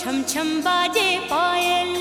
छम छम बाजे पायल।